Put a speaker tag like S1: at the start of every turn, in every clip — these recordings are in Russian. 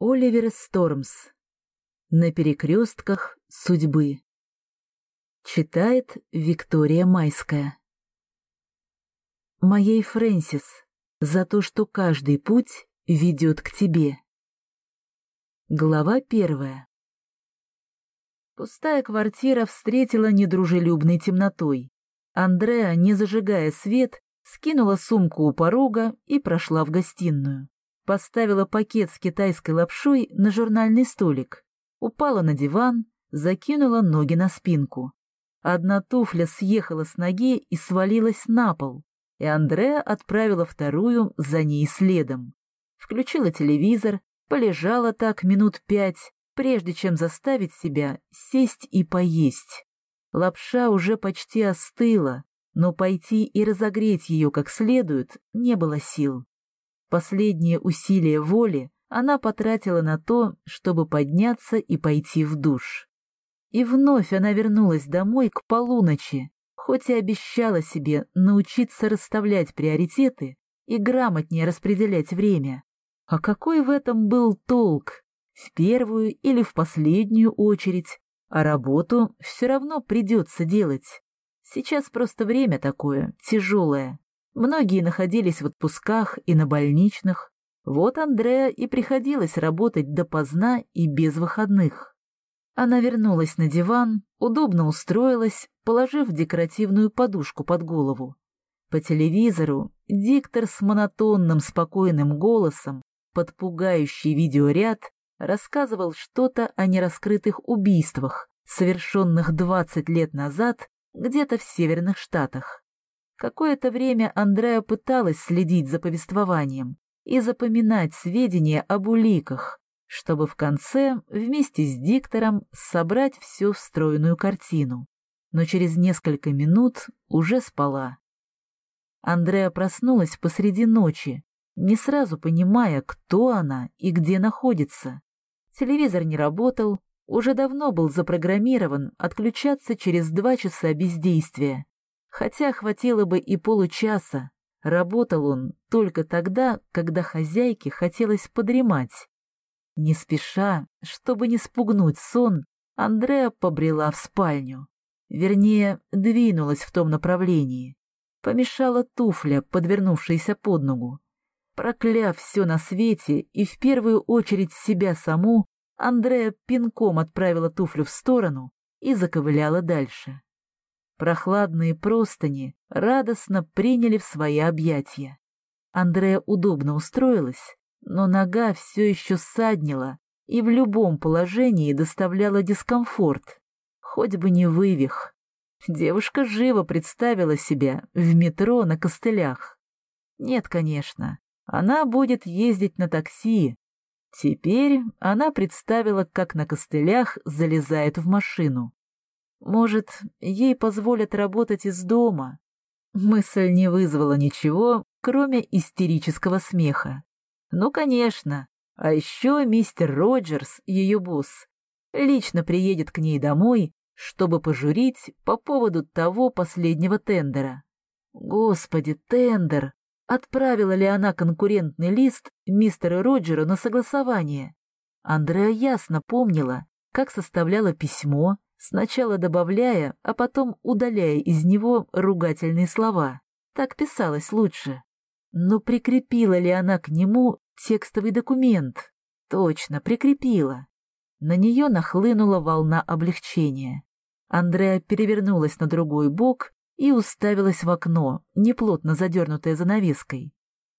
S1: Оливер Стормс. На перекрестках судьбы. Читает Виктория Майская. Моей Фрэнсис за то, что каждый путь ведет к тебе. Глава первая. Пустая квартира встретила недружелюбной темнотой. Андреа, не зажигая свет, скинула сумку у порога и прошла в гостиную. Поставила пакет с китайской лапшой на журнальный столик, упала на диван, закинула ноги на спинку. Одна туфля съехала с ноги и свалилась на пол, и Андреа отправила вторую за ней следом. Включила телевизор, полежала так минут пять, прежде чем заставить себя сесть и поесть. Лапша уже почти остыла, но пойти и разогреть ее как следует не было сил. Последние усилия воли она потратила на то, чтобы подняться и пойти в душ. И вновь она вернулась домой к полуночи, хоть и обещала себе научиться расставлять приоритеты и грамотнее распределять время. А какой в этом был толк? В первую или в последнюю очередь, а работу все равно придется делать. Сейчас просто время такое, тяжелое. Многие находились в отпусках и на больничных. Вот Андреа и приходилось работать допоздна и без выходных. Она вернулась на диван, удобно устроилась, положив декоративную подушку под голову. По телевизору диктор с монотонным спокойным голосом, под пугающий видеоряд, рассказывал что-то о нераскрытых убийствах, совершенных 20 лет назад где-то в Северных Штатах. Какое-то время Андреа пыталась следить за повествованием и запоминать сведения об уликах, чтобы в конце вместе с диктором собрать всю встроенную картину. Но через несколько минут уже спала. Андреа проснулась посреди ночи, не сразу понимая, кто она и где находится. Телевизор не работал, уже давно был запрограммирован отключаться через два часа бездействия. Хотя хватило бы и получаса. Работал он только тогда, когда хозяйке хотелось подремать. Не спеша, чтобы не спугнуть сон, Андреа побрела в спальню. Вернее, двинулась в том направлении. Помешала туфля, подвернувшаяся под ногу. Прокляв все на свете и в первую очередь себя саму, Андреа пинком отправила туфлю в сторону и заковыляла дальше. Прохладные простыни радостно приняли в свои объятия. Андрея удобно устроилась, но нога все еще ссаднила и в любом положении доставляла дискомфорт, хоть бы не вывих. Девушка живо представила себя в метро на костылях. Нет, конечно, она будет ездить на такси. Теперь она представила, как на костылях залезает в машину. Может, ей позволят работать из дома? Мысль не вызвала ничего, кроме истерического смеха. Ну, конечно. А еще мистер Роджерс, ее босс, лично приедет к ней домой, чтобы пожурить по поводу того последнего тендера. Господи, тендер! Отправила ли она конкурентный лист мистеру Роджеру на согласование? Андреа ясно помнила, как составляла письмо, сначала добавляя, а потом удаляя из него ругательные слова. Так писалось лучше. Но прикрепила ли она к нему текстовый документ? Точно, прикрепила. На нее нахлынула волна облегчения. Андреа перевернулась на другой бок и уставилась в окно, неплотно задернутое занавеской.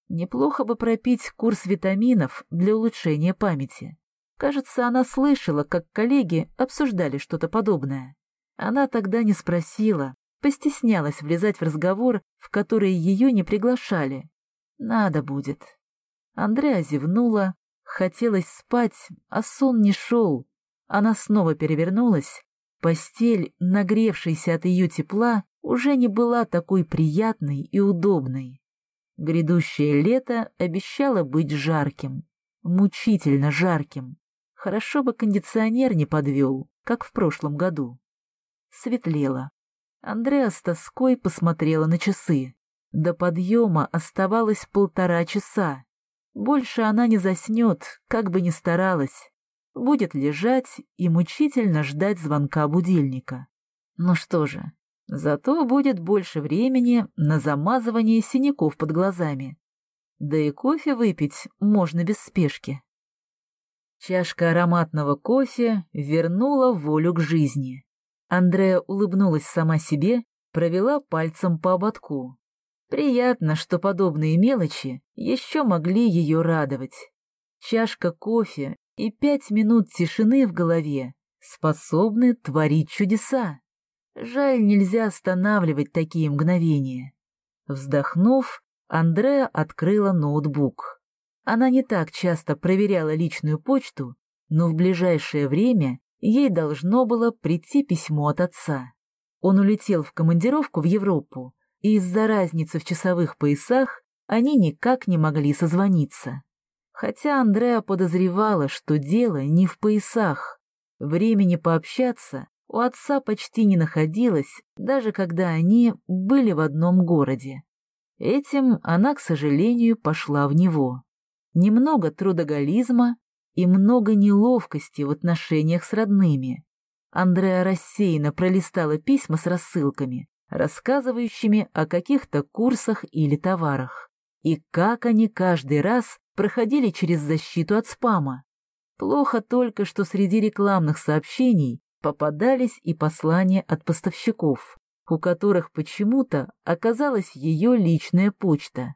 S1: Неплохо бы пропить курс витаминов для улучшения памяти. Кажется, она слышала, как коллеги обсуждали что-то подобное. Она тогда не спросила, постеснялась влезать в разговор, в который ее не приглашали. Надо будет. Андреа зевнула, хотелось спать, а сон не шел. Она снова перевернулась. Постель, нагревшаяся от ее тепла, уже не была такой приятной и удобной. Грядущее лето обещало быть жарким, мучительно жарким. Хорошо бы кондиционер не подвел, как в прошлом году. Светлело. Андреа с тоской посмотрела на часы. До подъема оставалось полтора часа. Больше она не заснет, как бы ни старалась. Будет лежать и мучительно ждать звонка будильника. Ну что же, зато будет больше времени на замазывание синяков под глазами. Да и кофе выпить можно без спешки. Чашка ароматного кофе вернула волю к жизни. Андрея улыбнулась сама себе, провела пальцем по ободку. Приятно, что подобные мелочи еще могли ее радовать. Чашка кофе и пять минут тишины в голове способны творить чудеса. Жаль, нельзя останавливать такие мгновения. Вздохнув, Андреа открыла ноутбук. Она не так часто проверяла личную почту, но в ближайшее время ей должно было прийти письмо от отца. Он улетел в командировку в Европу, и из-за разницы в часовых поясах они никак не могли созвониться. Хотя Андреа подозревала, что дело не в поясах. Времени пообщаться у отца почти не находилось, даже когда они были в одном городе. Этим она, к сожалению, пошла в него. Немного трудоголизма и много неловкости в отношениях с родными. Андреа рассеянно пролистала письма с рассылками, рассказывающими о каких-то курсах или товарах, и как они каждый раз проходили через защиту от спама. Плохо только, что среди рекламных сообщений попадались и послания от поставщиков, у которых почему-то оказалась ее личная почта.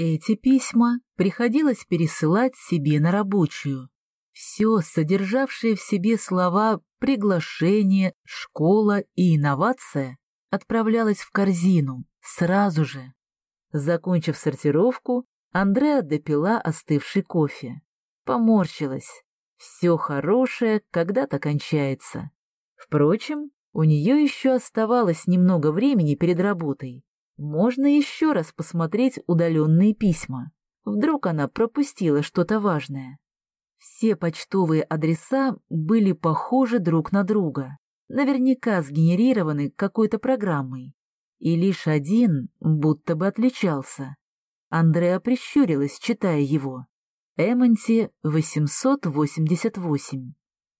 S1: Эти письма приходилось пересылать себе на рабочую, все, содержавшее в себе слова «приглашение», «школа» и «инновация», отправлялось в корзину сразу же. Закончив сортировку, Андреа допила остывший кофе. Поморщилась. Все хорошее когда-то кончается. Впрочем, у нее еще оставалось немного времени перед работой. Можно еще раз посмотреть удаленные письма. Вдруг она пропустила что-то важное. Все почтовые адреса были похожи друг на друга, наверняка сгенерированы какой-то программой. И лишь один будто бы отличался. Андреа прищурилась, читая его. Эмонти 888.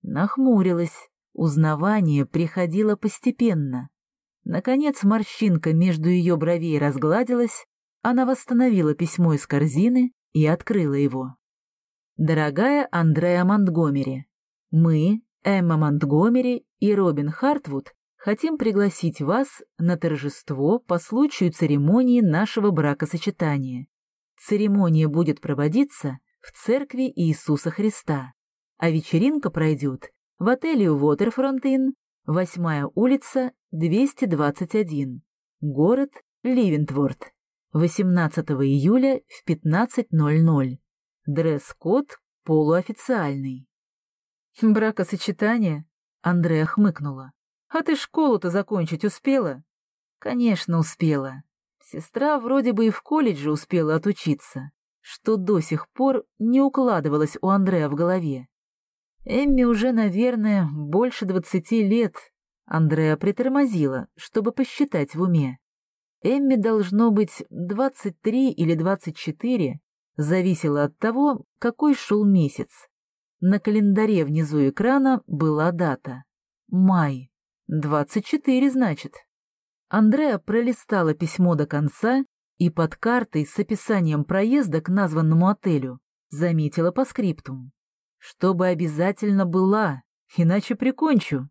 S1: Нахмурилась. Узнавание приходило постепенно. Наконец морщинка между ее бровей разгладилась, она восстановила письмо из корзины и открыла его. Дорогая Андреа Монтгомери, мы, Эмма Монтгомери и Робин Хартвуд, хотим пригласить вас на торжество по случаю церемонии нашего бракосочетания. Церемония будет проводиться в церкви Иисуса Христа, а вечеринка пройдет в отеле Waterfront Inn, 8 улица, 221, город Ливентворд, 18 июля в 15.00. Дресс-код полуофициальный. «Бракосочетание?» — Андрея хмыкнула. «А ты школу-то закончить успела?» «Конечно, успела. Сестра вроде бы и в колледже успела отучиться, что до сих пор не укладывалось у Андрея в голове. Эмми уже, наверное, больше двадцати лет. Андреа притормозила, чтобы посчитать в уме. Эмми должно быть двадцать три или двадцать четыре, зависело от того, какой шел месяц. На календаре внизу экрана была дата. Май. 24, значит. Андреа пролистала письмо до конца и под картой с описанием проезда к названному отелю заметила по скриптум. Чтобы обязательно была, иначе прикончу.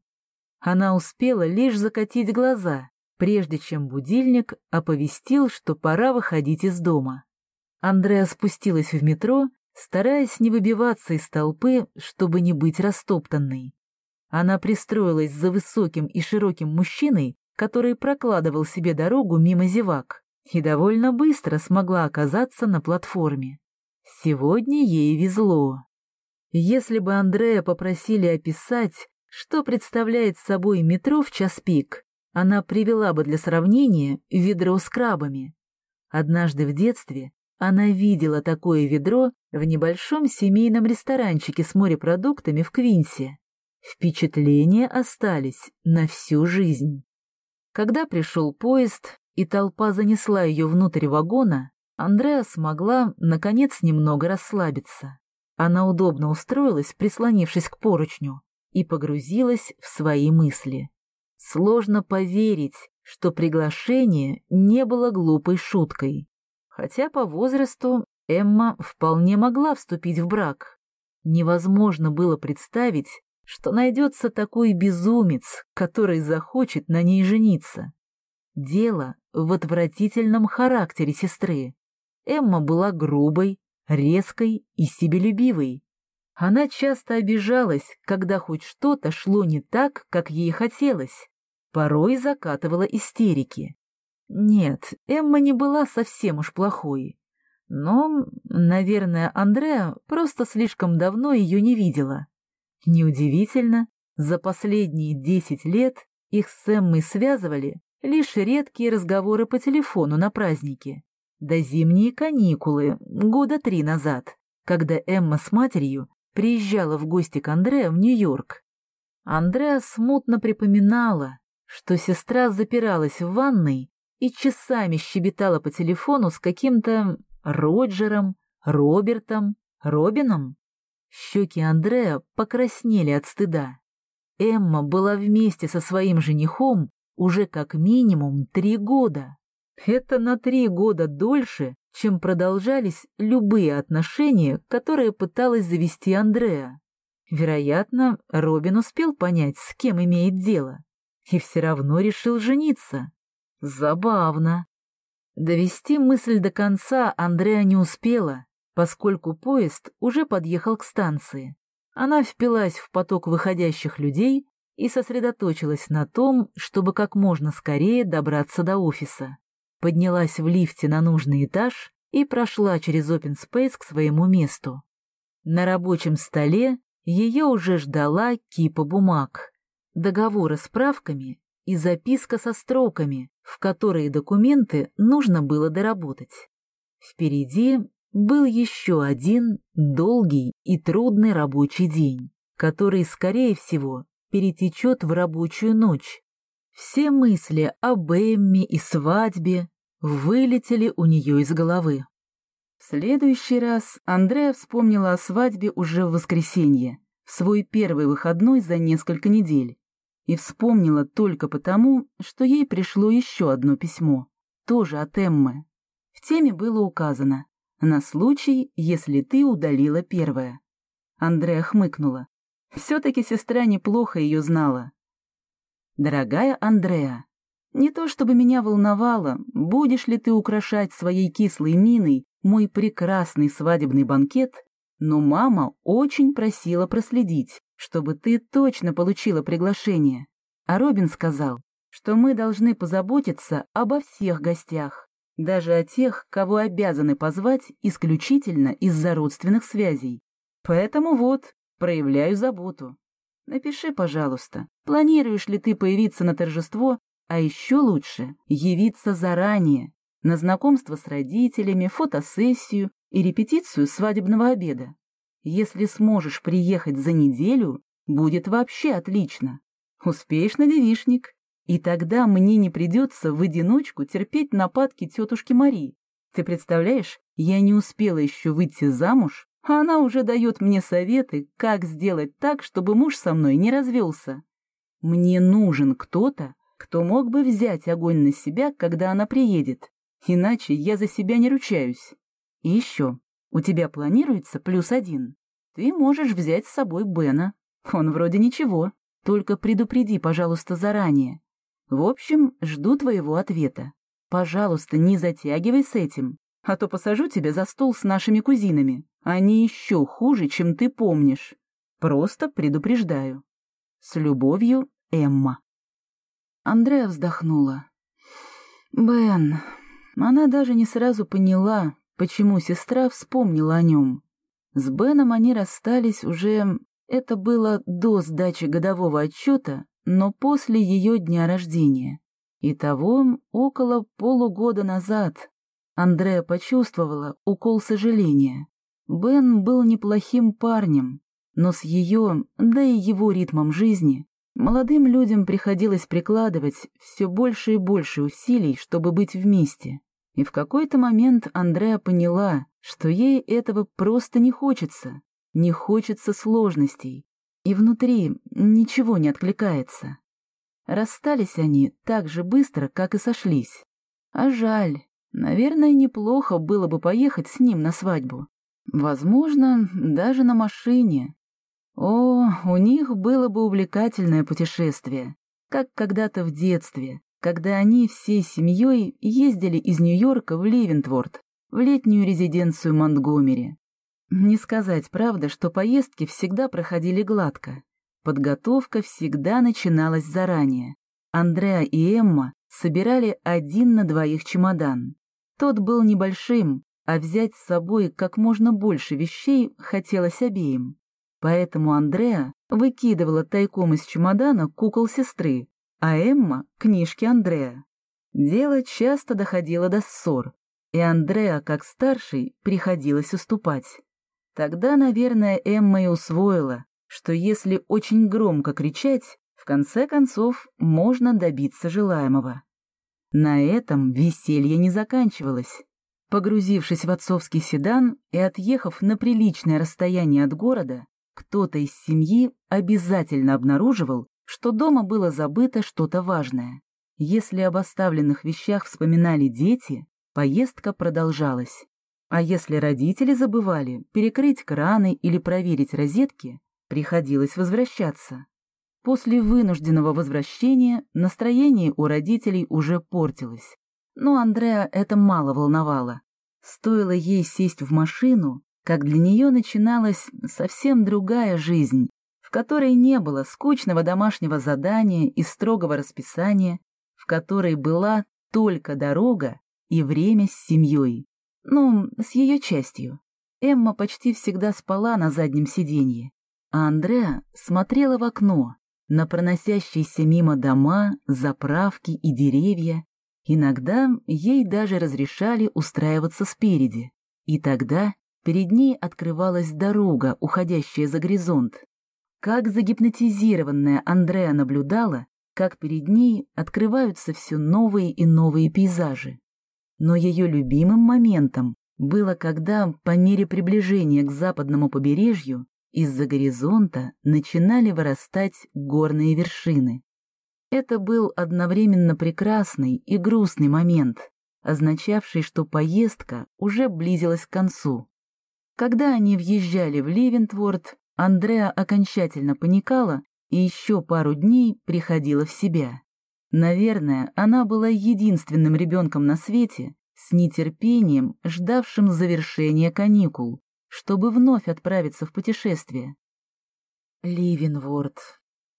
S1: Она успела лишь закатить глаза, прежде чем будильник оповестил, что пора выходить из дома. Андреа спустилась в метро, стараясь не выбиваться из толпы, чтобы не быть растоптанной. Она пристроилась за высоким и широким мужчиной, который прокладывал себе дорогу мимо зевак, и довольно быстро смогла оказаться на платформе. Сегодня ей везло. Если бы Андрея попросили описать, что представляет собой метро в час пик, она привела бы для сравнения ведро с крабами. Однажды в детстве она видела такое ведро в небольшом семейном ресторанчике с морепродуктами в Квинсе. Впечатления остались на всю жизнь. Когда пришел поезд, и толпа занесла ее внутрь вагона, Андреа смогла, наконец, немного расслабиться. Она удобно устроилась, прислонившись к поручню, и погрузилась в свои мысли. Сложно поверить, что приглашение не было глупой шуткой. Хотя по возрасту Эмма вполне могла вступить в брак. Невозможно было представить, что найдется такой безумец, который захочет на ней жениться. Дело в отвратительном характере сестры. Эмма была грубой, резкой и себелюбивой. Она часто обижалась, когда хоть что-то шло не так, как ей хотелось. Порой закатывала истерики. Нет, Эмма не была совсем уж плохой. Но, наверное, Андреа просто слишком давно ее не видела. Неудивительно, за последние десять лет их с Эммой связывали лишь редкие разговоры по телефону на празднике. До зимние каникулы, года три назад, когда Эмма с матерью приезжала в гости к Андреа в Нью-Йорк. Андреа смутно припоминала, что сестра запиралась в ванной и часами щебетала по телефону с каким-то Роджером, Робертом, Робином. Щеки Андреа покраснели от стыда. Эмма была вместе со своим женихом уже как минимум три года. Это на три года дольше, чем продолжались любые отношения, которые пыталась завести Андреа. Вероятно, Робин успел понять, с кем имеет дело, и все равно решил жениться. Забавно. Довести мысль до конца Андреа не успела, поскольку поезд уже подъехал к станции. Она впилась в поток выходящих людей и сосредоточилась на том, чтобы как можно скорее добраться до офиса поднялась в лифте на нужный этаж и прошла через open space к своему месту. На рабочем столе ее уже ждала кипа бумаг, договоры с правками и записка со строками, в которые документы нужно было доработать. Впереди был еще один долгий и трудный рабочий день, который, скорее всего, перетечет в рабочую ночь, все мысли об Эмме и свадьбе вылетели у нее из головы. В следующий раз Андреа вспомнила о свадьбе уже в воскресенье, в свой первый выходной за несколько недель, и вспомнила только потому, что ей пришло еще одно письмо, тоже от Эммы. В теме было указано «На случай, если ты удалила первое». Андреа хмыкнула. Все-таки сестра неплохо ее знала. «Дорогая Андреа, не то чтобы меня волновало, будешь ли ты украшать своей кислой миной мой прекрасный свадебный банкет, но мама очень просила проследить, чтобы ты точно получила приглашение. А Робин сказал, что мы должны позаботиться обо всех гостях, даже о тех, кого обязаны позвать исключительно из-за родственных связей. Поэтому вот, проявляю заботу. Напиши, пожалуйста, планируешь ли ты появиться на торжество, а еще лучше явиться заранее, на знакомство с родителями, фотосессию и репетицию свадебного обеда. Если сможешь приехать за неделю, будет вообще отлично. Успеешь на девишник, и тогда мне не придется в одиночку терпеть нападки тетушки Мари. Ты представляешь, я не успела еще выйти замуж, а она уже дает мне советы, как сделать так, чтобы муж со мной не развелся. Мне нужен кто-то, кто мог бы взять огонь на себя, когда она приедет, иначе я за себя не ручаюсь. И еще, у тебя планируется плюс один. Ты можешь взять с собой Бена. Он вроде ничего, только предупреди, пожалуйста, заранее. В общем, жду твоего ответа. Пожалуйста, не затягивай с этим, а то посажу тебя за стол с нашими кузинами. Они еще хуже, чем ты помнишь. Просто предупреждаю. С любовью, Эмма. Андреа вздохнула. Бен. Она даже не сразу поняла, почему сестра вспомнила о нем. С Беном они расстались уже... Это было до сдачи годового отчета, но после ее дня рождения. Итого около полугода назад, Андреа почувствовала укол сожаления. Бен был неплохим парнем, но с ее, да и его ритмом жизни, молодым людям приходилось прикладывать все больше и больше усилий, чтобы быть вместе. И в какой-то момент Андреа поняла, что ей этого просто не хочется, не хочется сложностей, и внутри ничего не откликается. Расстались они так же быстро, как и сошлись. А жаль, наверное, неплохо было бы поехать с ним на свадьбу. Возможно, даже на машине. О, у них было бы увлекательное путешествие, как когда-то в детстве, когда они всей семьей ездили из Нью-Йорка в Ливентворд, в летнюю резиденцию Монтгомери. Не сказать, правда, что поездки всегда проходили гладко. Подготовка всегда начиналась заранее. Андреа и Эмма собирали один на двоих чемодан. Тот был небольшим, а взять с собой как можно больше вещей хотелось обеим. Поэтому Андреа выкидывала тайком из чемодана кукол сестры, а Эмма — книжки Андреа. Дело часто доходило до ссор, и Андреа, как старший, приходилось уступать. Тогда, наверное, Эмма и усвоила, что если очень громко кричать, в конце концов можно добиться желаемого. На этом веселье не заканчивалось. Погрузившись в отцовский седан и отъехав на приличное расстояние от города, кто-то из семьи обязательно обнаруживал, что дома было забыто что-то важное. Если об оставленных вещах вспоминали дети, поездка продолжалась. А если родители забывали перекрыть краны или проверить розетки, Приходилось возвращаться. После вынужденного возвращения настроение у родителей уже портилось. Но Андреа это мало волновало. Стоило ей сесть в машину, как для нее начиналась совсем другая жизнь, в которой не было скучного домашнего задания и строгого расписания, в которой была только дорога и время с семьей. Ну, с ее частью. Эмма почти всегда спала на заднем сиденье а Андреа смотрела в окно на проносящиеся мимо дома, заправки и деревья. Иногда ей даже разрешали устраиваться спереди, и тогда перед ней открывалась дорога, уходящая за горизонт. Как загипнотизированная Андреа наблюдала, как перед ней открываются все новые и новые пейзажи. Но ее любимым моментом было, когда, по мере приближения к западному побережью, из-за горизонта начинали вырастать горные вершины. Это был одновременно прекрасный и грустный момент, означавший, что поездка уже близилась к концу. Когда они въезжали в Ливентворд, Андреа окончательно паникала и еще пару дней приходила в себя. Наверное, она была единственным ребенком на свете, с нетерпением ждавшим завершения каникул, чтобы вновь отправиться в путешествие. Ливенворд.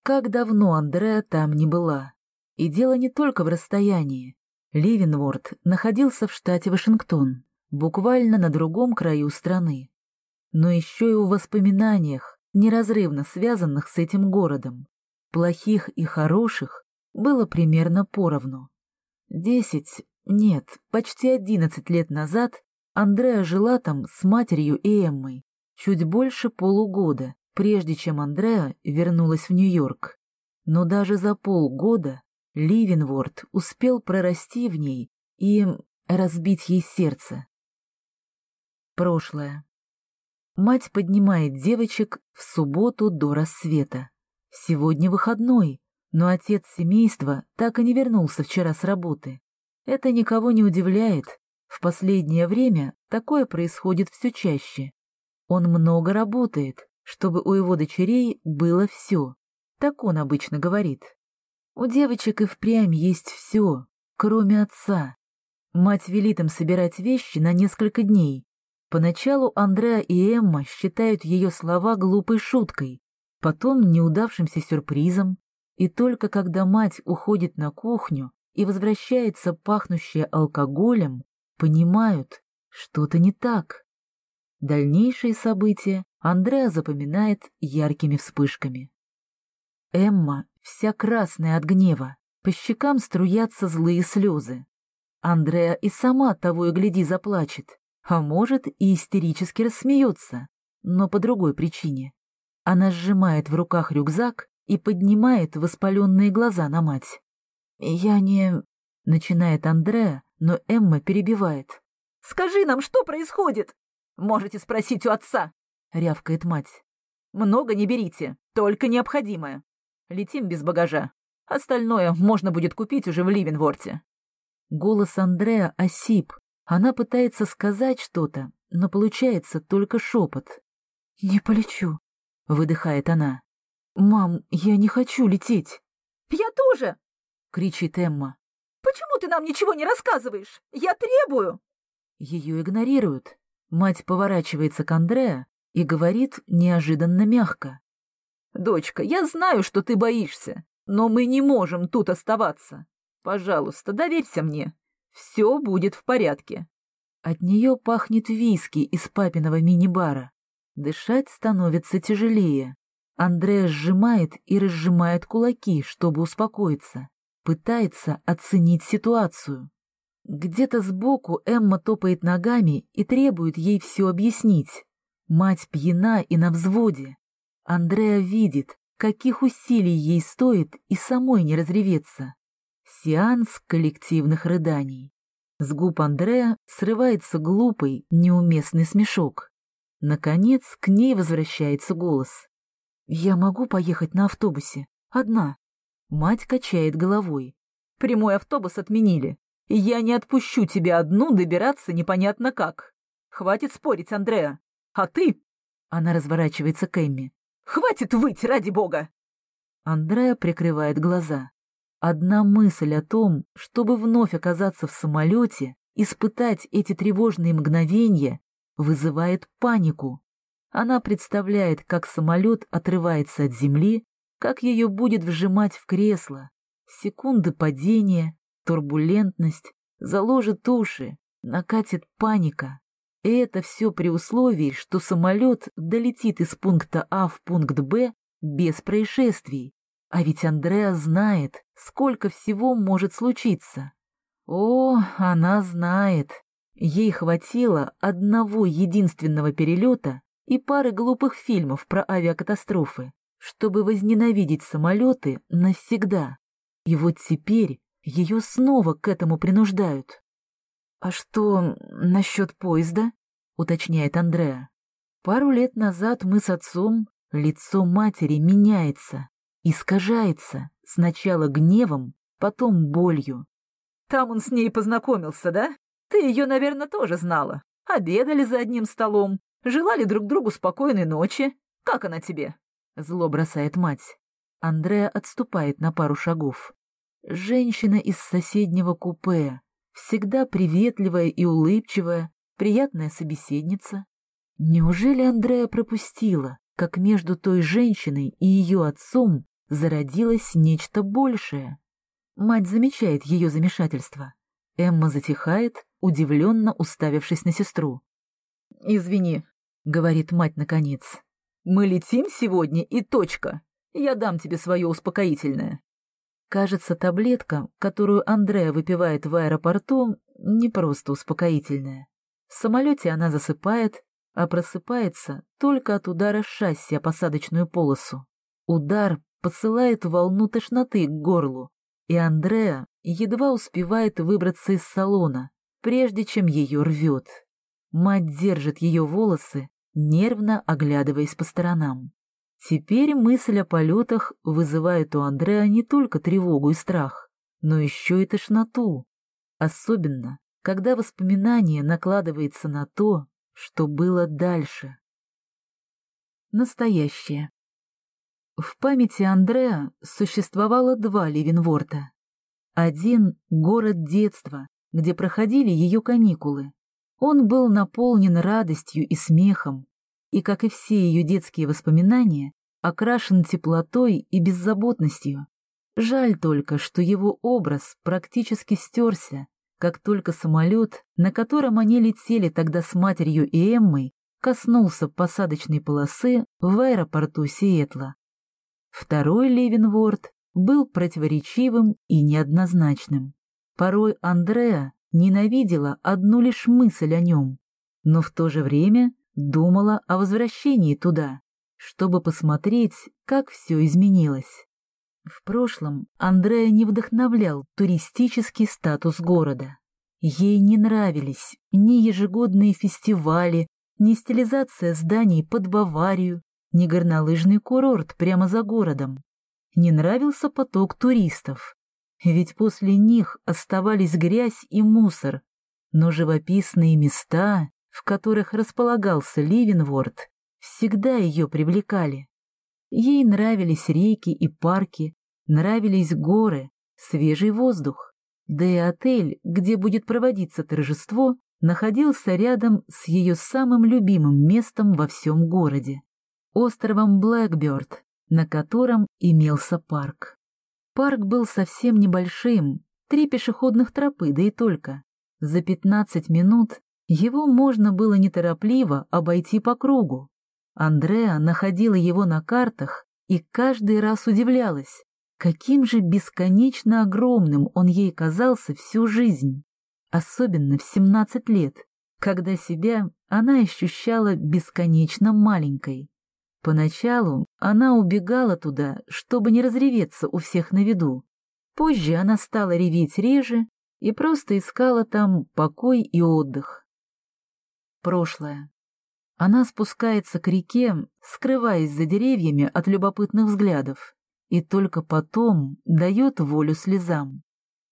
S1: Как давно Андреа там не была. И дело не только в расстоянии. Ливенворд находился в штате Вашингтон, буквально на другом краю страны. Но еще и в воспоминаниях, неразрывно связанных с этим городом. Плохих и хороших было примерно поровну. Десять, нет, почти одиннадцать лет назад Андреа жила там с матерью и Эммой чуть больше полугода, прежде чем Андреа вернулась в Нью-Йорк. Но даже за полгода Ливенворд успел прорасти в ней и разбить ей сердце. Прошлое. Мать поднимает девочек в субботу до рассвета. Сегодня выходной, но отец семейства так и не вернулся вчера с работы. Это никого не удивляет, в последнее время такое происходит все чаще. Он много работает, чтобы у его дочерей было все. Так он обычно говорит. У девочек и впрямь есть все, кроме отца. Мать велит им собирать вещи на несколько дней. Поначалу Андреа и Эмма считают ее слова глупой шуткой, потом неудавшимся сюрпризом, и только когда мать уходит на кухню и возвращается пахнущая алкоголем, понимают, что-то не так. Дальнейшие события Андреа запоминает яркими вспышками. Эмма вся красная от гнева, по щекам струятся злые слезы. Андреа и сама того и гляди заплачет, а может и истерически рассмеется, но по другой причине. Она сжимает в руках рюкзак и поднимает воспаленные глаза на мать. «Я не...» — начинает Андреа, но Эмма перебивает.
S2: «Скажи нам, что происходит?» «Можете спросить у отца», — рявкает мать. «Много не берите, только необходимое. Летим без багажа. Остальное можно будет купить уже в Ливенворте».
S1: Голос Андреа осип. Она пытается сказать что-то, но получается только шепот. «Не полечу», — выдыхает она. «Мам, я не хочу лететь».
S2: «Я тоже!»
S1: — кричит Эмма.
S2: «Почему ты нам ничего не рассказываешь? Я требую!»
S1: Ее игнорируют. Мать поворачивается к Андреа и говорит неожиданно мягко.
S2: «Дочка, я знаю, что ты боишься, но мы не можем тут оставаться. Пожалуйста, доверься мне. Все будет в порядке».
S1: От нее пахнет виски из папиного мини-бара. Дышать становится тяжелее. Андреа сжимает и разжимает кулаки, чтобы успокоиться. Пытается оценить ситуацию. Где-то сбоку Эмма топает ногами и требует ей все объяснить. Мать пьяна и на взводе. Андреа видит, каких усилий ей стоит и самой не разреветься. Сеанс коллективных рыданий. С губ Андреа срывается глупый, неуместный смешок. Наконец к ней возвращается голос. «Я могу поехать на автобусе? Одна?» Мать качает головой.
S2: «Прямой автобус отменили, я не отпущу тебя одну добираться непонятно как. Хватит спорить, Андреа. А ты...» Она разворачивается к Эмми. «Хватит выть, ради бога!»
S1: Андреа прикрывает глаза. Одна мысль о том, чтобы вновь оказаться в самолете, испытать эти тревожные мгновения, вызывает панику. Она представляет, как самолет отрывается от земли, как ее будет вжимать в кресло. Секунды падения, турбулентность, заложит уши, накатит паника. И это все при условии, что самолет долетит из пункта А в пункт Б без происшествий. А ведь Андреа знает, сколько всего может случиться. О, она знает. Ей хватило одного единственного перелета и пары глупых фильмов про авиакатастрофы, чтобы возненавидеть самолеты навсегда. И вот теперь ее снова к этому принуждают. «А что насчет поезда?» — уточняет Андреа. Пару лет назад мы с отцом, лицо матери меняется. Искажается, сначала гневом, потом болью.
S2: Там он с ней познакомился, да? Ты ее, наверное, тоже знала. Обедали за одним столом, желали друг другу спокойной ночи. Как она тебе?»
S1: Зло бросает мать. Андреа отступает на пару шагов. Женщина из соседнего купе, всегда приветливая и улыбчивая, приятная собеседница. Неужели Андреа пропустила, как между той женщиной и ее отцом зародилось нечто большее. Мать замечает ее замешательство. Эмма затихает, удивленно уставившись на сестру.
S2: «Извини», — говорит мать наконец. «Мы летим сегодня и точка. Я дам тебе свое успокоительное».
S1: Кажется, таблетка, которую Андреа выпивает в аэропорту, не просто успокоительная. В самолете она засыпает, а просыпается только от удара шасси о посадочную полосу. Удар посылает волну тошноты к горлу, и Андреа едва успевает выбраться из салона, прежде чем ее рвет. Мать держит ее волосы, нервно оглядываясь по сторонам. Теперь мысль о полетах вызывает у Андреа не только тревогу и страх, но еще и тошноту. Особенно, когда воспоминание накладывается на то, что было дальше. Настоящее. В памяти Андреа существовало два Ливенворта. Один — город детства, где проходили ее каникулы. Он был наполнен радостью и смехом, и, как и все ее детские воспоминания, окрашен теплотой и беззаботностью. Жаль только, что его образ практически стерся, как только самолет, на котором они летели тогда с матерью и Эммой, коснулся посадочной полосы в аэропорту Сиэтла. Второй Левинворд был противоречивым и неоднозначным. Порой Андреа ненавидела одну лишь мысль о нем, но в то же время думала о возвращении туда, чтобы посмотреть, как все изменилось. В прошлом Андреа не вдохновлял туристический статус города. Ей не нравились ни ежегодные фестивали, ни стилизация зданий под Баварию, ни горнолыжный курорт прямо за городом. Не нравился поток туристов, ведь после них оставались грязь и мусор, но живописные места, в которых располагался Ливенворд, всегда ее привлекали. Ей нравились реки и парки, нравились горы, свежий воздух. Да и отель, где будет проводиться торжество, находился рядом с ее самым любимым местом во всем городе — островом Блэкберд, на котором имелся парк. Парк был совсем небольшим, три пешеходных тропы, да и только. За 15 минут его можно было неторопливо обойти по кругу. Андреа находила его на картах и каждый раз удивлялась, каким же бесконечно огромным он ей казался всю жизнь, особенно в 17 лет, когда себя она ощущала бесконечно маленькой. Поначалу она убегала туда, чтобы не разреветься у всех на виду. Позже она стала реветь реже и просто искала там покой и отдых. Прошлое. Она спускается к реке, скрываясь за деревьями от любопытных взглядов, и только потом дает волю слезам.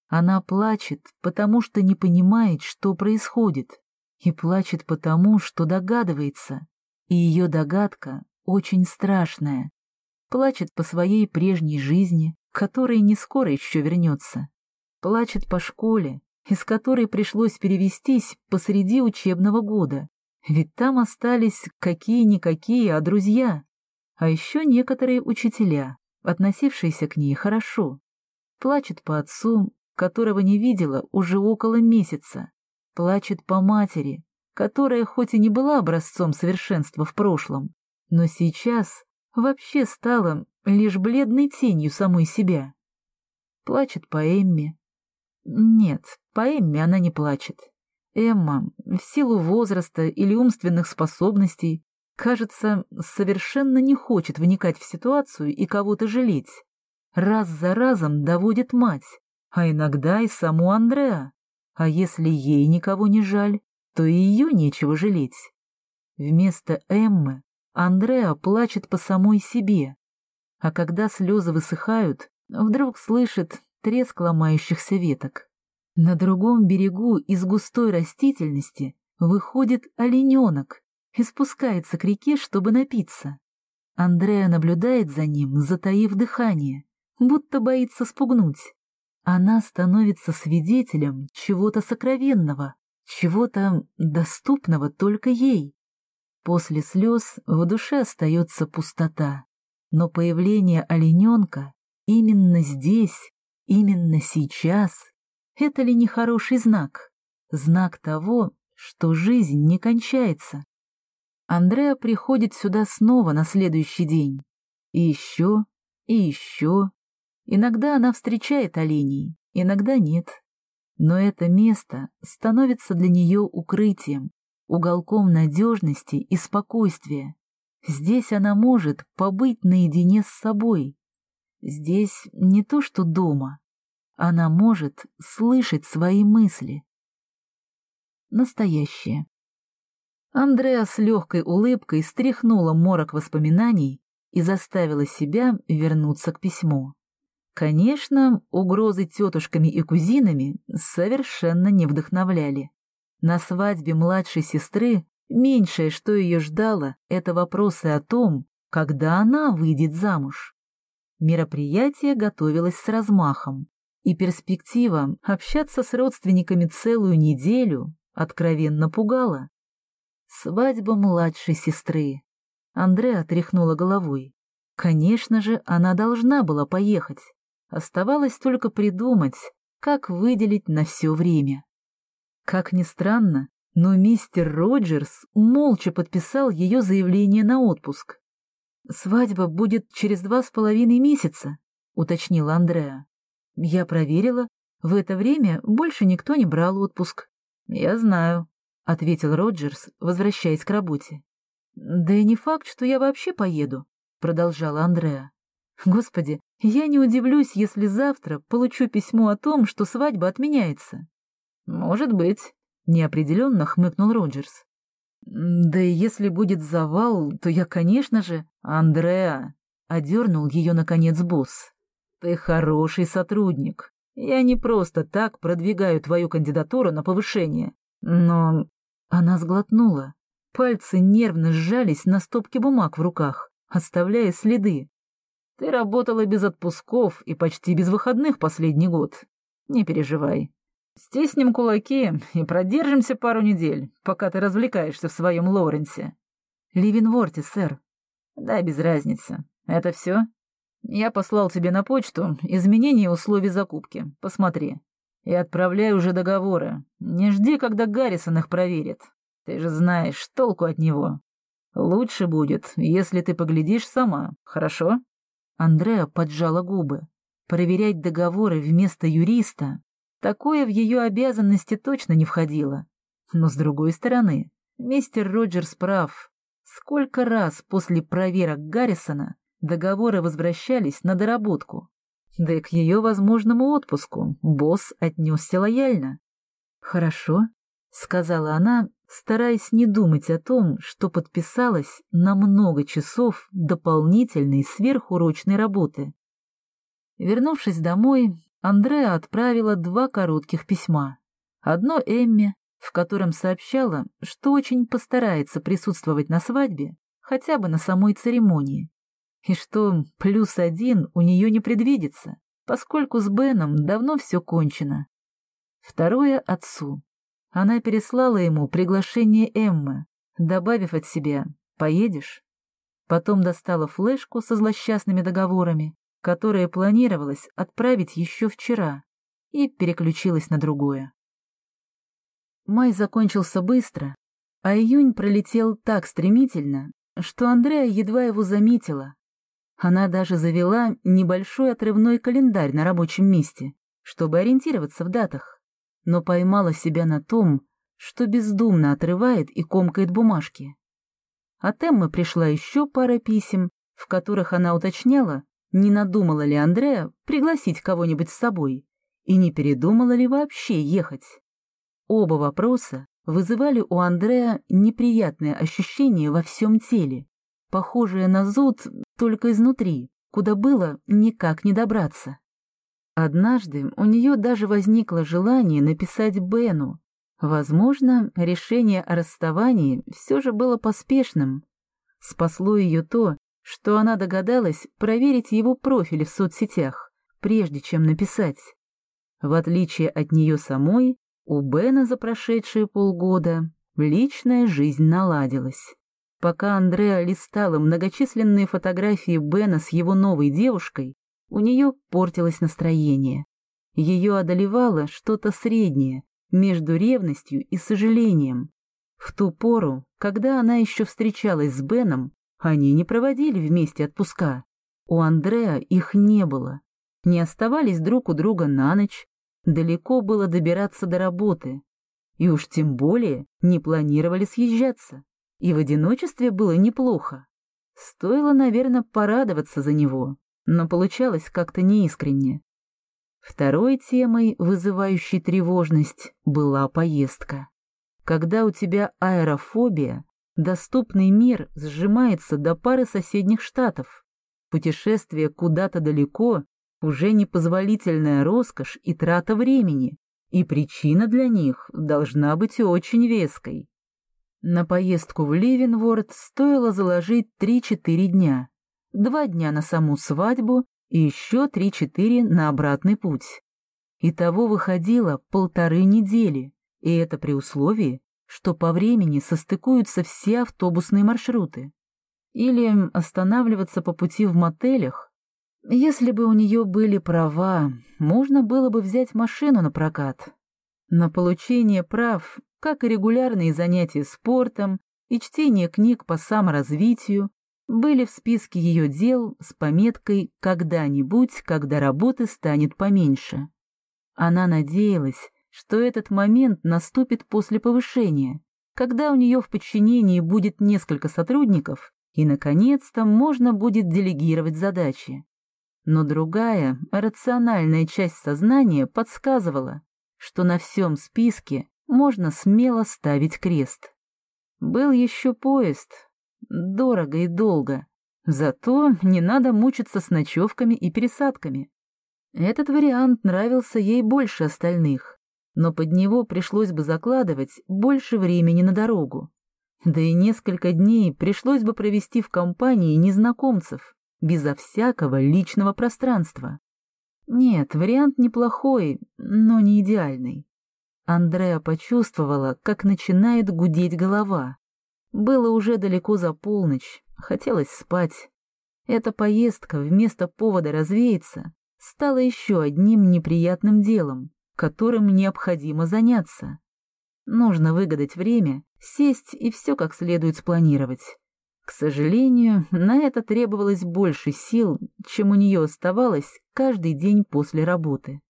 S1: Она плачет, потому что не понимает, что происходит, и плачет потому, что догадывается, и ее догадка очень страшная. Плачет по своей прежней жизни, которая не скоро еще вернется. Плачет по школе, из которой пришлось перевестись посреди учебного года, ведь там остались какие-никакие, а друзья, а еще некоторые учителя, относившиеся к ней хорошо. Плачет по отцу, которого не видела уже около месяца. Плачет по матери, которая хоть и не была образцом совершенства в прошлом, но сейчас вообще стала лишь бледной тенью самой себя. Плачет по Эмме. Нет, по Эмме она не плачет. Эмма, в силу возраста или умственных способностей, кажется, совершенно не хочет вникать в ситуацию и кого-то жалеть. Раз за разом доводит мать, а иногда и саму Андреа. А если ей никого не жаль, то и ее нечего жалеть. Вместо Эммы Андреа плачет по самой себе, а когда слезы высыхают, вдруг слышит треск ломающихся веток. На другом берегу из густой растительности выходит олененок и спускается к реке, чтобы напиться. Андреа наблюдает за ним, затаив дыхание, будто боится спугнуть. Она становится свидетелем чего-то сокровенного, чего-то доступного только ей. После слез в душе остается пустота, но появление олененка именно здесь, именно сейчас, это ли не хороший знак? Знак того, что жизнь не кончается. Андреа приходит сюда снова на следующий день. И еще, и еще. Иногда она встречает оленей, иногда нет. Но это место становится для нее укрытием, уголком надежности и спокойствия. Здесь она может побыть наедине с собой. Здесь не то, что дома. Она может слышать свои мысли. Настоящее. Андреа с легкой улыбкой стряхнула морок воспоминаний и заставила себя вернуться к письму. Конечно, угрозы тетушками и кузинами совершенно не вдохновляли. На свадьбе младшей сестры меньшее, что ее ждало, это вопросы о том, когда она выйдет замуж. Мероприятие готовилось с размахом, и перспектива общаться с родственниками целую неделю откровенно пугала. Свадьба младшей сестры. Андреа тряхнула головой. Конечно же, она должна была поехать. Оставалось только придумать, как выделить на все время. Как ни странно, но мистер Роджерс молча подписал ее заявление на отпуск. «Свадьба будет через два с половиной месяца», — уточнила Андреа. «Я проверила. В это время больше никто не брал отпуск». «Я знаю», — ответил Роджерс, возвращаясь к работе. «Да и не факт, что я вообще поеду», — продолжала Андреа. «Господи, я не удивлюсь, если завтра получу письмо о том, что свадьба отменяется.
S2: Может быть,
S1: неопределенно хмыкнул Роджерс. Да и если будет завал, то я, конечно же, Андреа, одернул ее наконец босс. Ты хороший сотрудник. Я не просто так продвигаю твою кандидатуру на повышение. Но она сглотнула. Пальцы нервно сжались на стопке бумаг в руках, оставляя следы. Ты работала без отпусков и почти без выходных последний год. Не переживай. Стиснем кулаки и продержимся пару недель, пока ты развлекаешься в своем Лоуренсе. Ливенворте, сэр. Да, без разницы. Это все? Я послал тебе на почту изменение условий закупки. Посмотри. И отправляй уже договоры. Не жди, когда Гаррисон их проверит. Ты же знаешь, толку от него. Лучше будет, если ты поглядишь сама, хорошо?» Андреа поджала губы. Проверять договоры вместо юриста — такое в ее обязанности точно не входило. Но, с другой стороны, мистер Роджерс прав. Сколько раз после проверок Гаррисона договоры возвращались на доработку? Да и к ее возможному отпуску босс отнесся лояльно. «Хорошо», — сказала она, стараясь не думать о том, что подписалась на много часов дополнительной сверхурочной работы. Вернувшись домой, Андреа отправила два коротких письма. Одно Эмме, в котором сообщала, что очень постарается присутствовать на свадьбе, хотя бы на самой церемонии, и что плюс один у нее не предвидится, поскольку с Беном давно все кончено. Второе — отцу. Она переслала ему приглашение Эммы, добавив от себя «Поедешь?». Потом достала флешку со злосчастными договорами, которые планировалось отправить еще вчера, и переключилась на другое. Май закончился быстро, а июнь пролетел так стремительно, что Андрея едва его заметила, она даже завела небольшой отрывной календарь на рабочем месте, чтобы ориентироваться в датах, но поймала себя на том, что бездумно отрывает и комкает бумажки. От Эммы пришла еще пара писем, в которых она уточняла, не надумала ли Андрея пригласить кого-нибудь с собой и не передумала ли вообще ехать. Оба вопроса вызывали у Андрея неприятное ощущение во всем теле, похожее на зуд только изнутри, куда было никак не добраться. Однажды у нее даже возникло желание написать Бену. Возможно, решение о расставании все же было поспешным. Спасло ее то, что она догадалась проверить его профиль в соцсетях, прежде чем написать. В отличие от нее самой, у Бена за прошедшие полгода личная жизнь наладилась. Пока Андреа листала многочисленные фотографии Бена с его новой девушкой, у нее портилось настроение. Ее одолевало что-то среднее между ревностью и сожалением. В ту пору, когда она еще встречалась с Беном, они не проводили вместе отпуска. У Андреа их не было. Не оставались друг у друга на ночь, далеко было добираться до работы. И уж тем более не планировали съезжаться. И в одиночестве было неплохо. Стоило, наверное, порадоваться за него, но получалось как-то неискренне. Второй темой, вызывающей тревожность, была поездка. Когда у тебя аэрофобия, доступный мир сжимается до пары соседних штатов. Путешествие куда-то далеко уже непозволительная роскошь и трата времени, и причина для них должна быть очень веской. На поездку в Ливенворд стоило заложить 3-4 дня. Два дня на саму свадьбу и еще 3-4 на обратный путь. Итого выходило полторы недели, и это при условии, что по времени состыкуются все автобусные маршруты. Или останавливаться по пути в мотелях. Если бы у нее были права, можно было бы взять машину на прокат. На получение прав как и регулярные занятия спортом и чтение книг по саморазвитию, были в списке ее дел с пометкой «когда-нибудь, когда работы станет поменьше». Она надеялась, что этот момент наступит после повышения, когда у нее в подчинении будет несколько сотрудников, и, наконец-то, можно будет делегировать задачи. Но другая, рациональная часть сознания подсказывала, что на всем списке можно смело ставить крест. Был еще поезд. Дорого и долго. Зато не надо мучиться с ночевками и пересадками. Этот вариант нравился ей больше остальных, но под него пришлось бы закладывать больше времени на дорогу. Да и несколько дней пришлось бы провести в компании незнакомцев, безо всякого личного пространства. Нет, вариант неплохой, но не идеальный. Андреа почувствовала, как начинает гудеть голова. Было уже далеко за полночь, хотелось спать. Эта поездка вместо повода развеяться стала еще одним неприятным делом, которым необходимо заняться. Нужно выгадать время, сесть и все как следует спланировать. К сожалению, на это требовалось больше сил, чем у нее оставалось каждый день после работы.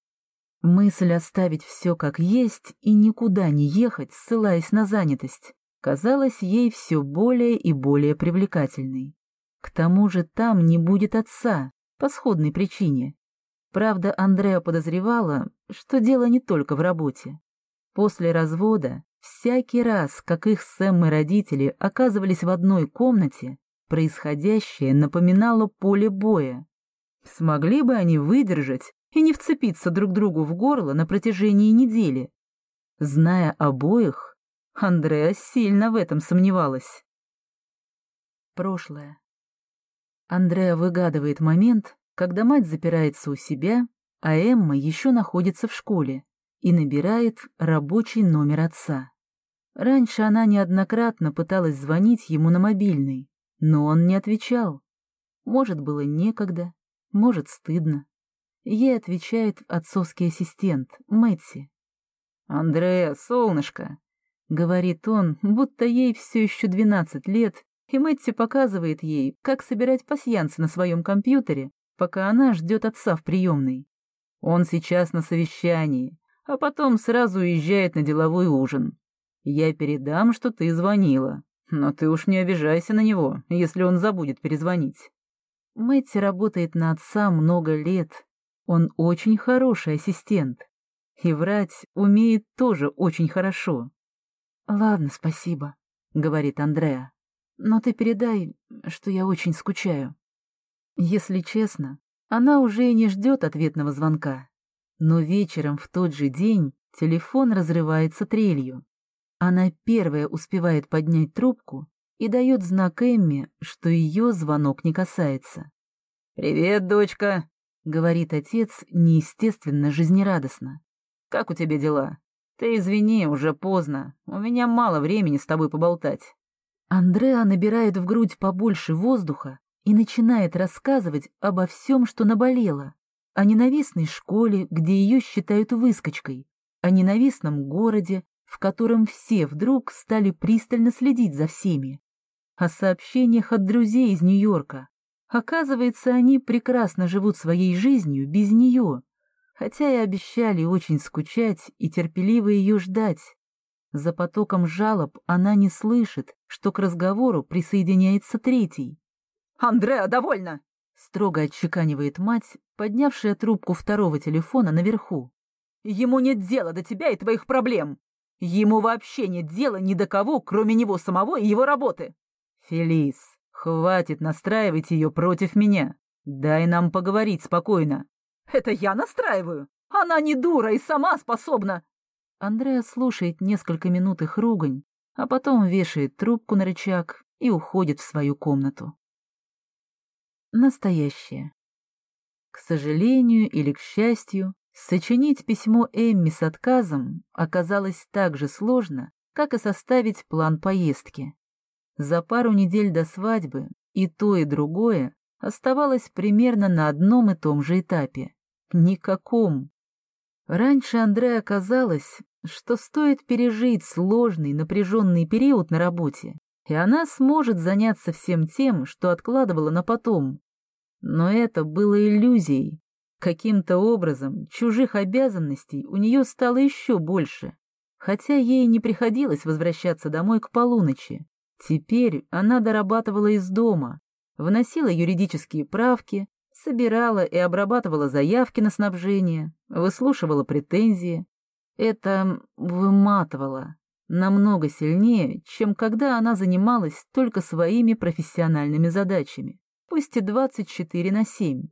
S1: Мысль оставить все как есть и никуда не ехать, ссылаясь на занятость, казалась ей все более и более привлекательной. К тому же там не будет отца, по сходной причине. Правда, Андреа подозревала, что дело не только в работе. После развода Всякий раз, как их с Эммой родители оказывались в одной комнате, происходящее напоминало поле боя. Смогли бы они выдержать и не вцепиться друг другу в горло на протяжении недели? Зная обоих, Андреа сильно в этом сомневалась. Прошлое. Андреа выгадывает момент, когда мать запирается у себя, а Эмма еще находится в школе и набирает рабочий номер отца. Раньше она неоднократно пыталась звонить ему на мобильный, но он не отвечал. Может, было некогда, может, стыдно. Ей отвечает отцовский ассистент, Мэтси. «Андреа, солнышко!» — говорит он, будто ей все еще двенадцать лет, и Мэтти показывает ей, как собирать пасьянцы на своем компьютере, пока она ждет отца в приемной. Он сейчас на совещании, а потом сразу уезжает на деловой ужин. Я передам, что ты звонила, но ты уж не обижайся на него, если он забудет перезвонить. Мэтти работает на отца много лет. Он очень хороший ассистент. И врать умеет тоже очень хорошо. «Ладно, спасибо», — говорит Андреа. «Но ты передай, что я очень скучаю». Если честно, она уже и не ждет ответного звонка. Но вечером в тот же день телефон разрывается трелью. Она первая успевает поднять трубку и дает знак Эмми, что ее звонок не касается. «Привет, дочка», — говорит отец неестественно жизнерадостно. «Как у тебя дела? Ты извини, уже поздно. У меня мало времени с тобой поболтать». Андреа набирает в грудь побольше воздуха и начинает рассказывать обо всем, что наболело. О ненавистной школе, где ее считают выскочкой, о ненавистном городе, в котором все вдруг стали пристально следить за всеми. О сообщениях от друзей из Нью-Йорка. Оказывается, они прекрасно живут своей жизнью без нее, хотя и обещали очень скучать и терпеливо ее ждать. За потоком жалоб она не слышит, что к разговору присоединяется третий. «Андреа, довольно!» — строго отчеканивает мать, поднявшая трубку второго телефона наверху. «Ему нет дела до тебя и твоих проблем. Ему вообще нет дела ни до кого, кроме него самого и его работы. Фелис, хватит настраивать ее против меня. Дай нам поговорить спокойно. Это я настраиваю. Она не дура и сама способна. Андреа слушает несколько минут их ругань, а потом вешает трубку на рычаг и уходит в свою комнату. Настоящее. К сожалению или к счастью, Сочинить письмо Эмми с отказом оказалось так же сложно, как и составить план поездки. За пару недель до свадьбы и то, и другое оставалось примерно на одном и том же этапе. Никаком. Раньше Андре оказалось, что стоит пережить сложный напряженный период на работе, и она сможет заняться всем тем, что откладывала на потом. Но это было иллюзией. Каким-то образом чужих обязанностей у нее стало еще больше, хотя ей не приходилось возвращаться домой к полуночи. Теперь она дорабатывала из дома, вносила юридические правки, собирала и обрабатывала заявки на снабжение, выслушивала претензии. Это выматывало намного сильнее, чем когда она занималась только своими профессиональными задачами, пусть и 24 на 7.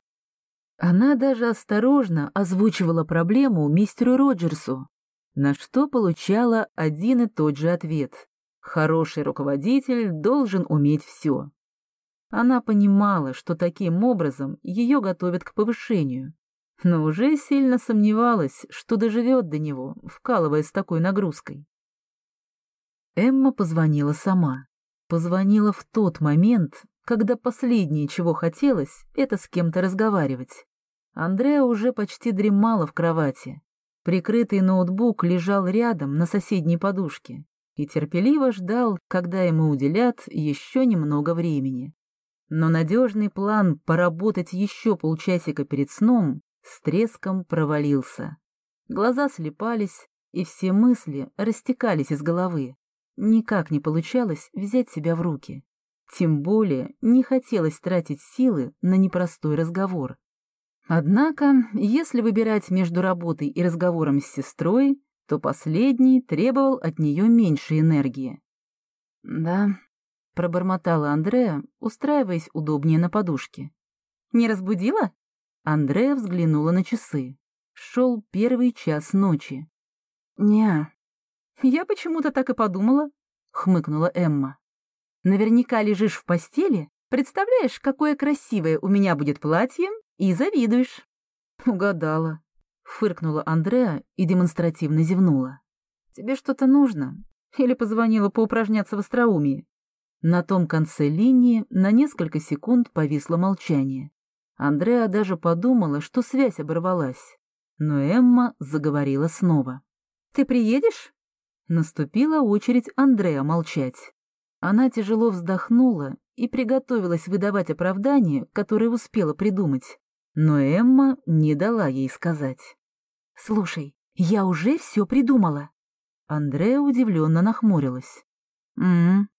S1: Она даже осторожно озвучивала проблему мистеру Роджерсу, на что получала один и тот же ответ. Хороший руководитель должен уметь все. Она понимала, что таким образом ее готовят к повышению, но уже сильно сомневалась, что доживет до него, вкалывая с такой нагрузкой. Эмма позвонила сама. Позвонила в тот момент, когда последнее, чего хотелось, это с кем-то разговаривать. Андреа уже почти дремала в кровати. Прикрытый ноутбук лежал рядом на соседней подушке и терпеливо ждал, когда ему уделят еще немного времени. Но надежный план поработать еще полчасика перед сном с треском провалился. Глаза слепались, и все мысли растекались из головы. Никак не получалось взять себя в руки. Тем более не хотелось тратить силы на непростой разговор. Однако, если выбирать между работой и разговором с сестрой, то последний требовал от нее меньше энергии. «Да», — пробормотала Андреа, устраиваясь удобнее на подушке. «Не разбудила?» Андреа взглянула на часы. Шел первый час ночи. «Не, я почему-то так и подумала», — хмыкнула Эмма. «Наверняка лежишь в постели, представляешь, какое красивое у меня будет платье, и завидуешь». «Угадала», — фыркнула Андреа и демонстративно зевнула. «Тебе что-то нужно? Или позвонила поупражняться в остроумии?» На том конце линии на несколько секунд повисло молчание. Андреа даже подумала, что связь оборвалась. Но Эмма заговорила снова. «Ты приедешь?» Наступила очередь Андрея молчать. Она тяжело вздохнула и приготовилась выдавать оправдание, которое успела придумать. Но Эмма не дала ей сказать. «Слушай, я уже все придумала». Андрея удивленно нахмурилась. «М-м.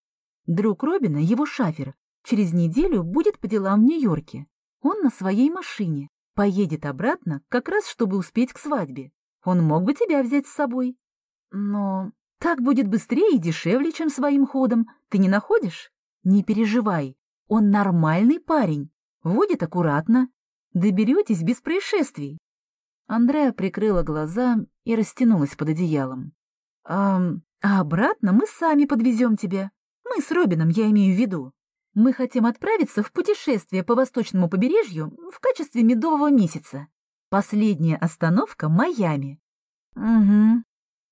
S1: Друг Робина, его шафер, через неделю будет по делам в Нью-Йорке. Он на своей машине. Поедет обратно, как раз чтобы успеть к свадьбе. Он мог бы тебя взять с собой. Но так будет быстрее и дешевле, чем своим ходом. Ты не находишь? Не переживай. Он нормальный парень. Водит аккуратно. Доберетесь без происшествий. Андреа прикрыла глаза и растянулась под одеялом. А, а обратно мы сами подвезем тебя. Мы с Робином, я имею в виду. Мы хотим отправиться в путешествие по восточному побережью в качестве медового месяца. Последняя остановка — Майами. Угу.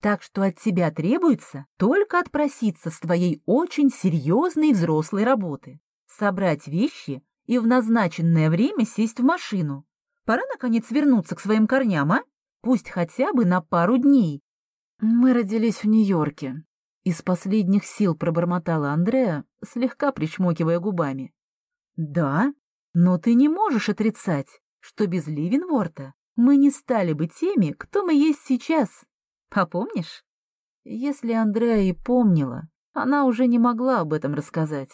S1: Так что от тебя требуется только отпроситься с твоей очень серьезной взрослой работы, собрать вещи и в назначенное время сесть в машину. Пора, наконец, вернуться к своим корням, а? Пусть хотя бы на пару дней. Мы родились в Нью-Йорке. Из последних сил пробормотала Андреа, слегка причмокивая губами. Да, но ты не можешь отрицать, что без Ливенворта мы не стали бы теми, кто мы есть сейчас. А помнишь? Если Андреа и помнила, она уже не могла об этом рассказать.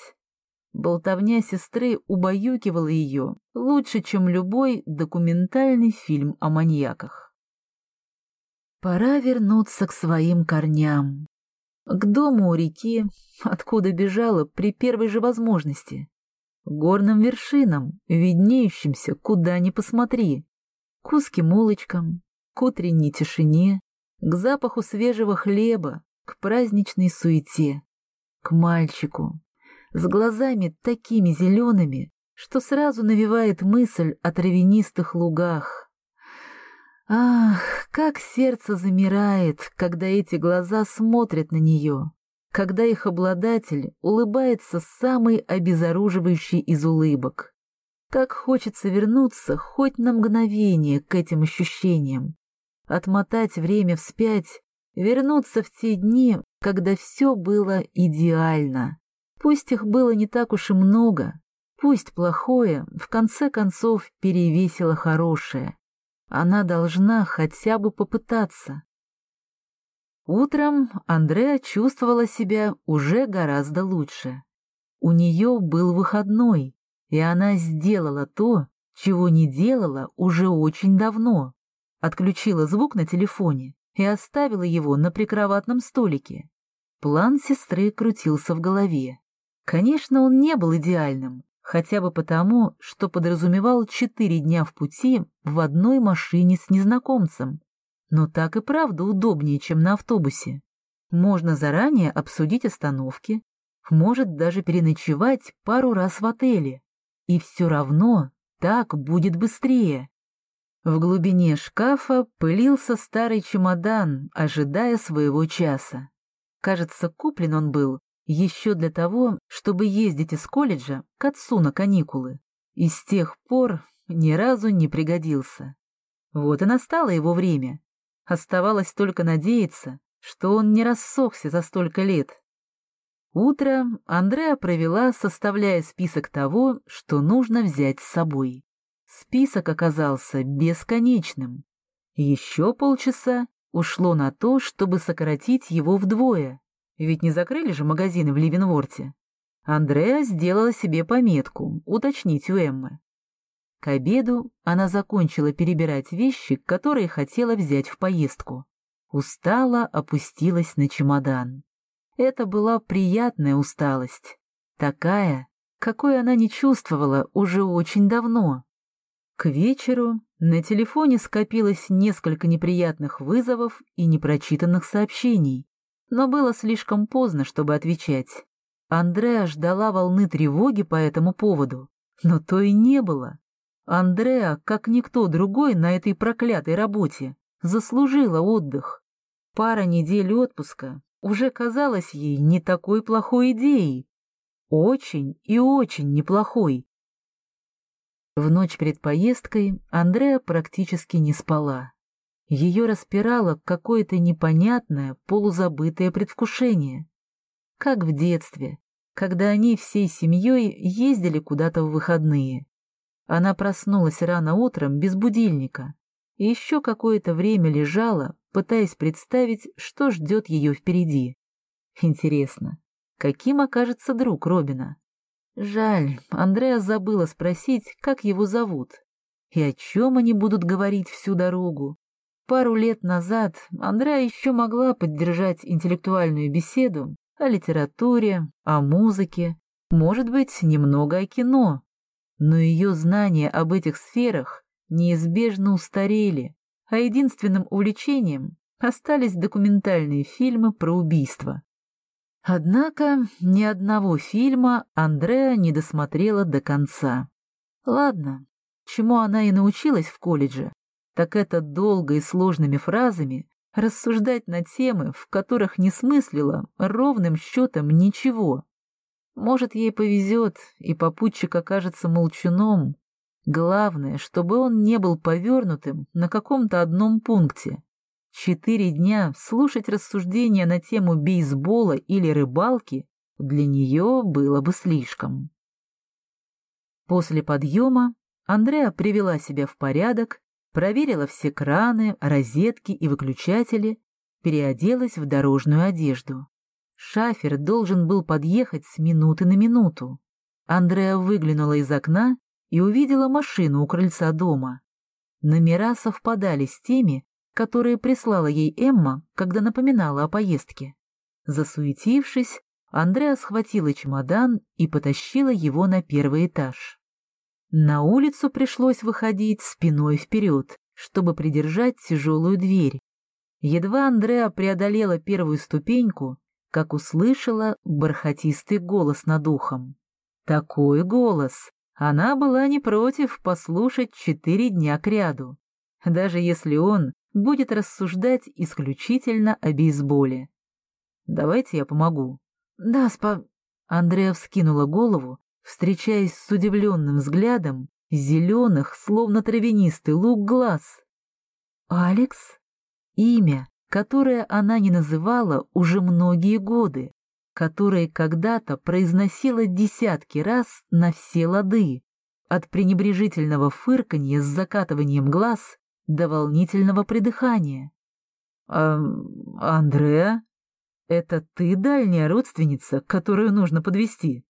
S1: Болтовня сестры убаюкивала ее лучше, чем любой документальный фильм о маньяках. Пора вернуться к своим корням, к дому у реки, откуда бежала при первой же возможности, горным вершинам, виднеющимся куда ни посмотри, к узким улочкам, к утренней тишине, к запаху свежего хлеба, к праздничной суете, к мальчику, с глазами такими зелеными, что сразу навевает мысль о травянистых лугах. Ах, как сердце замирает, когда эти глаза смотрят на нее, когда их обладатель улыбается самой обезоруживающей из улыбок. Как хочется вернуться хоть на мгновение к этим ощущениям, отмотать время вспять, вернуться в те дни, когда все было идеально. Пусть их было не так уж и много, пусть плохое в конце концов перевесило хорошее. Она должна хотя бы попытаться. Утром Андреа чувствовала себя уже гораздо лучше. У нее был выходной, и она сделала то, чего не делала уже очень давно. Отключила звук на телефоне и оставила его на прикроватном столике. План сестры крутился в голове. Конечно, он не был идеальным, хотя бы потому, что подразумевал четыре дня в пути в одной машине с незнакомцем. Но так и правда удобнее, чем на автобусе. Можно заранее обсудить остановки, может даже переночевать пару раз в отеле. И все равно так будет быстрее. В глубине шкафа пылился старый чемодан, ожидая своего часа. Кажется, куплен он был еще для того, чтобы ездить из колледжа к отцу на каникулы. И с тех пор ни разу не пригодился. Вот и настало его время. Оставалось только надеяться, что он не рассохся за столько лет. Утро Андреа провела, составляя список того, что нужно взять с собой. Список оказался бесконечным. Еще полчаса ушло на то, чтобы сократить его вдвое, ведь не закрыли же магазины в Ливенворте. Андреа сделала себе пометку уточнить у Эммы. К обеду она закончила перебирать вещи, которые хотела взять в поездку. Устала, опустилась на чемодан. Это была приятная усталость, такая, какой она не чувствовала уже очень давно. К вечеру на телефоне скопилось несколько неприятных вызовов и непрочитанных сообщений, но было слишком поздно, чтобы отвечать. Андреа ждала волны тревоги по этому поводу, но то и не было. Андреа, как никто другой на этой проклятой работе, заслужила отдых. Пара недель отпуска уже казалась ей не такой плохой идеей. Очень и очень неплохой. В ночь перед поездкой Андреа практически не спала. Ее распирало какое-то непонятное, полузабытое предвкушение. Как в детстве, когда они всей семьей ездили куда-то в выходные. Она проснулась рано утром без будильника и еще какое-то время лежала, пытаясь представить, что ждет ее впереди. Интересно, каким окажется друг Робина? Жаль, Андреа забыла спросить, как его зовут и о чем они будут говорить всю дорогу. Пару лет назад Андреа еще могла поддержать интеллектуальную беседу о литературе, о музыке, может быть, немного о кино. Но ее знания об этих сферах неизбежно устарели, а единственным увлечением остались документальные фильмы про убийства. Однако ни одного фильма Андреа не досмотрела до конца. Ладно, чему она и научилась в колледже, так это долго и сложными фразами рассуждать на темы, в которых не смыслила ровным счетом ничего. Может, ей повезет, и попутчик окажется молчуном, Главное, чтобы он не был повернутым на каком-то одном пункте. Четыре дня слушать рассуждения на тему бейсбола или рыбалки для нее было бы слишком. После подъема Андреа привела себя в порядок, проверила все краны, розетки и выключатели, переоделась в дорожную одежду. Шафер должен был подъехать с минуты на минуту. Андреа выглянула из окна и увидела машину у крыльца дома. Номера совпадали с теми, которые прислала ей Эмма, когда напоминала о поездке. Засуетившись, Андреа схватила чемодан и потащила его на первый этаж. На улицу пришлось выходить спиной вперед, чтобы придержать тяжелую дверь. Едва Андреа преодолела первую ступеньку, как услышала бархатистый голос над ухом. Такой голос, она была не против послушать четыре дня кряду, даже если он будет рассуждать исключительно о бейсболе. «Давайте я помогу». «Да, спа...» Андреа вскинула голову, встречаясь с удивленным взглядом зеленых, словно травянистый лук глаз. «Алекс?» Имя, которое она не называла уже многие годы которые когда-то произносила десятки раз на все лады, от пренебрежительного фырканья с закатыванием глаз до волнительного придыхания. «А, Андреа, это ты дальняя родственница, которую нужно подвести?